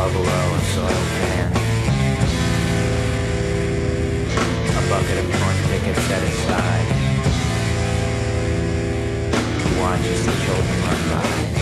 far below a soiled pan. A bucket of corn pickets set aside. He watches the children run by.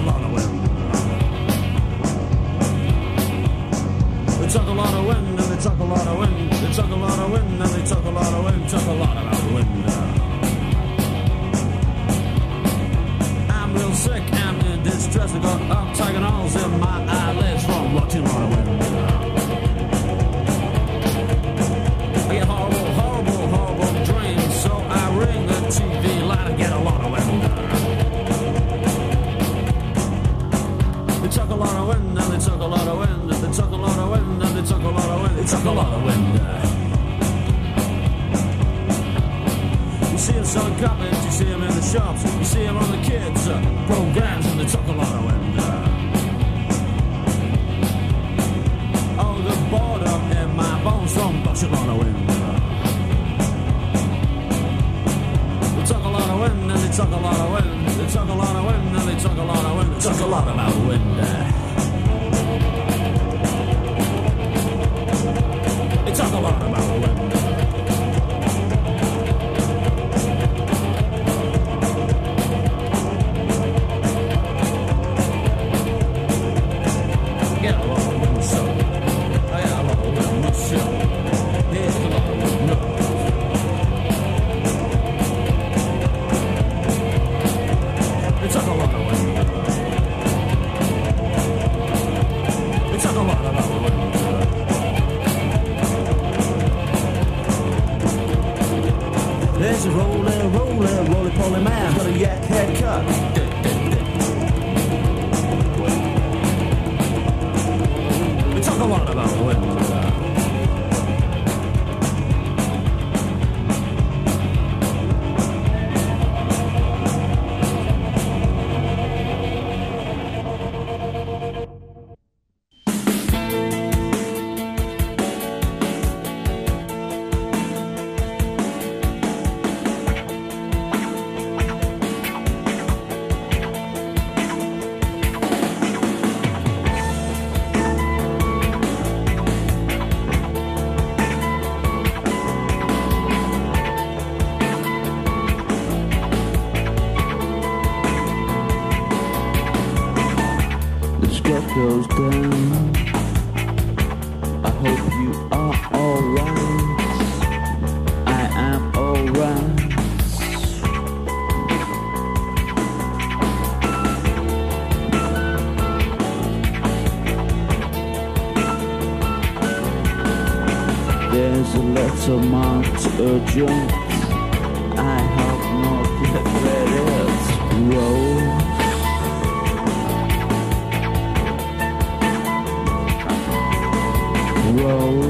a lot of wind. We took a lot of wind, and they took a lot of wind. They took a lot of wind, and they took a lot of wind. Took a lot of wind. the joints. I have not yet let it roll. Roll.